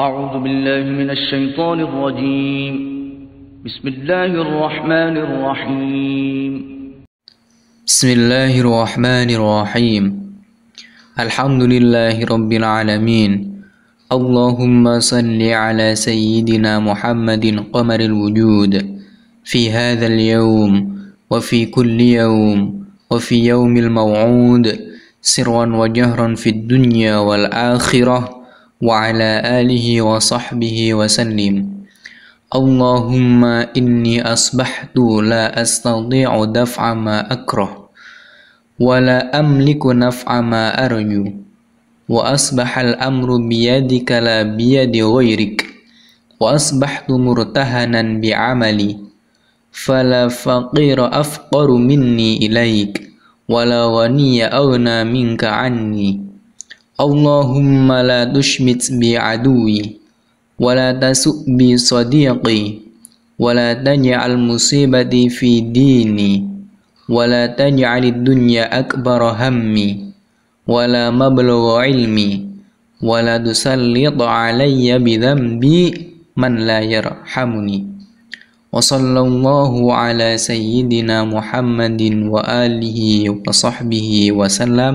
أعوذ بالله من الشيطان الرجيم. بسم الله الرحمن الرحيم. بسم الله الرحمن الرحيم. الحمد لله رب العالمين. اللهم صل على سيدنا محمد قمر الوجود. في هذا اليوم وفي كل يوم وفي يوم الموعود سرا وجهرا في الدنيا والآخرة. وعلى آله وصحبه وسلم. اللهم إني أصبحت لا أستطيع دفع ما أكره ولا أملك نفع ما أرجو وأصبح الأمر بيدك لا بيد غيرك وأصبحت مرتهنا بعملي فلا فقير أفقر مني إليك ولا غني أغنى منك عني. اللهم لا تشمت بي عدوي ولا تسؤ بي صديقي ولا تجعل مصيبتي في ديني ولا تجعل الدنيا أكبر همي ولا مبلغ علمي ولا تسلط علي بذنبي من لا يرحمني. وصلى الله على سيدنا محمد وآله وصحبه وسلم.